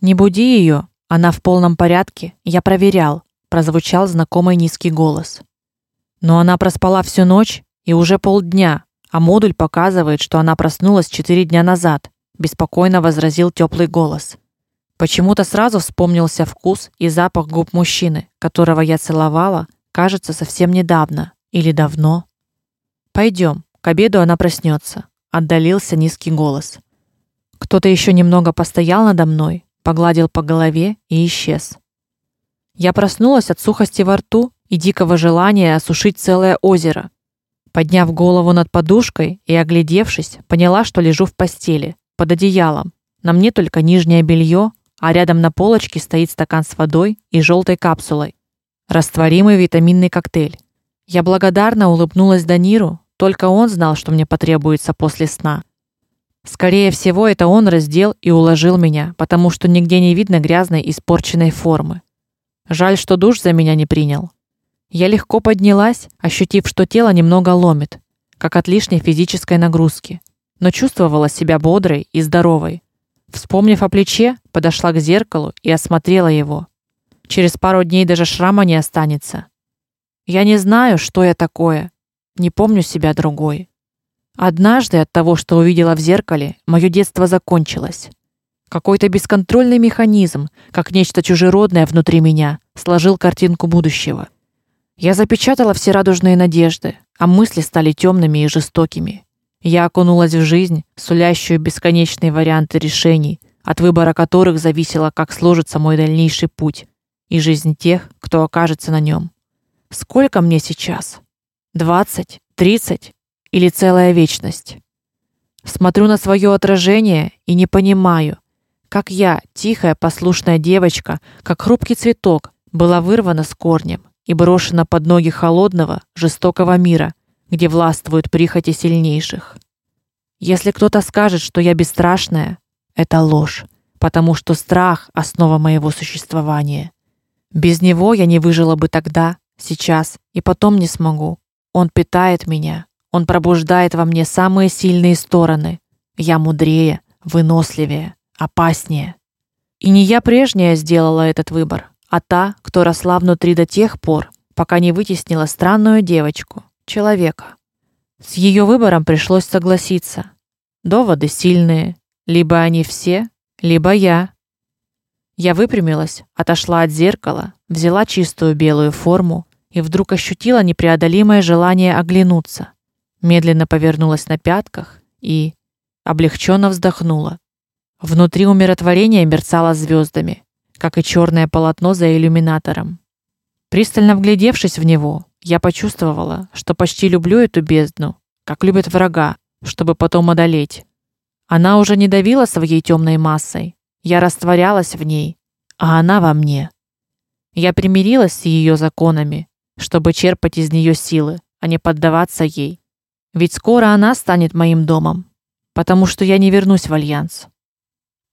Не буди ее, она в полном порядке. Я проверял, прозвучал знакомый низкий голос. Но она проспала всю ночь и уже полдня, а модуль показывает, что она проснулась четыре дня назад, беспокойно возразил теплый голос. Почему-то сразу вспомнился вкус и запах губ мужчины, которого я целовала, кажется, совсем недавно или давно. Пойдем, к обеду она проснется. отдалился низкий голос. Кто-то еще немного постоял надо мной, погладил по голове и исчез. Я проснулась от сухости во рту и дикого желания осушить целое озеро. Подняв голову над подушкой и оглядевшись, поняла, что лежу в постели, под одеялом. На мне только нижнее белье, а рядом на полочке стоит стакан с водой и желтой капсулой. Растворимый витаминный коктейль. Я благодарно улыбнулась Даниру, только он знал, что мне потребуется после сна. Скорее всего, это он раздел и уложил меня, потому что нигде не видно грязной испорченной формы. Жаль, что душ за меня не принял. Я легко поднялась, ощутив, что тело немного ломит, как от лишней физической нагрузки, но чувствовала себя бодрой и здоровой. Вспомнив о плече, подошла к зеркалу и осмотрела его. Через пару дней даже шрама не останется. Я не знаю, что я такое. Не помню себя другой. Однажды от того, что увидела в зеркале, мое детство закончилось. Какой-то бесконтрольный механизм, как нечто чужеродное внутри меня, сложил картинку будущего. Я запечатала все радужные надежды, а мысли стали темными и жестокими. Я окунулась в жизнь, сулящую бесконечные варианты решений, от выбора которых зависело, как сложится мой дальнейший путь и жизнь тех, кто окажется на нем. Сколько мне сейчас? Двадцать, тридцать или целая вечность? Смотрю на свое отражение и не понимаю, как я, тихая, послушная девочка, как хрупкий цветок, была вырвана с корнем и брошена под ноги холодного, жестокого мира, где властвуют прихоти сильнейших. Если кто-то скажет, что я бесстрашная, это ложь, потому что страх основа моего существования. Без него я не выжила бы тогда, сейчас и потом не смогу. Он питает меня, он пробуждает во мне самые сильные стороны. Я мудрее, выносливее, опаснее. И не я прежняя сделала этот выбор, а та, кто росла внутри до тех пор, пока не вытеснила странную девочку, человека. С ее выбором пришлось согласиться. Доводы сильные, либо они все, либо я. Я выпрямилась, отошла от зеркала, взяла чистую белую форму и вдруг ощутила непреодолимое желание оглянуться. Медленно повернулась на пятках и облегченно вздохнула. Внутри умиротворение мерцало звездами как и черное полотно за иллюминатором. Пристально вглядевшись в него, я почувствовала, что почти люблю эту бездну, как любят врага, чтобы потом одолеть. Она уже не давила своей темной массой. Я растворялась в ней, а она во мне. Я примирилась с ее законами, чтобы черпать из нее силы, а не поддаваться ей. Ведь скоро она станет моим домом, потому что я не вернусь в альянс.